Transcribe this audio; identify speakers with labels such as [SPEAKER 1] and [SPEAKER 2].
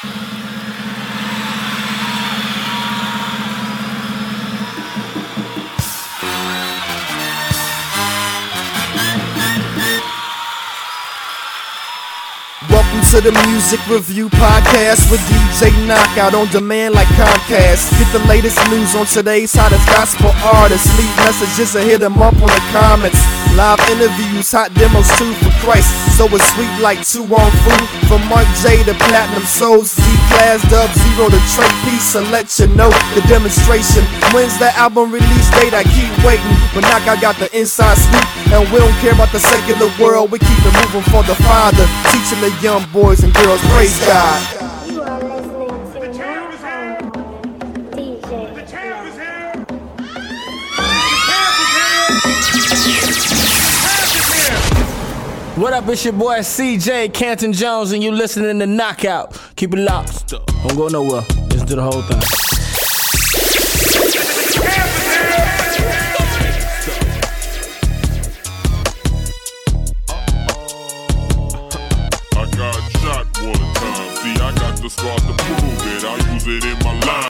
[SPEAKER 1] Welcome to the Music Review Podcast with DJ Knockout on demand like Comcast. Get the latest news on today's hottest gospel artists. Leave messages and hit them up on the comments. Live interviews, hot demos too for Christ. So it's sweet like two on food. From Mark J to Platinum Souls, Z Class, Dub Zero to Trey Peace. To let you know the demonstration. When's the album release date? I keep waiting. But now I got the inside scoop. And we don't care about the secular world. We keep it moving for the Father. Teaching the young boys and girls, praise God.
[SPEAKER 2] What up, it's your boy CJ Canton Jones, and you listening to Knockout. Keep it locked. Don't go nowhere. Listen to the whole thing.
[SPEAKER 3] Scar to prove it. I use it in my line.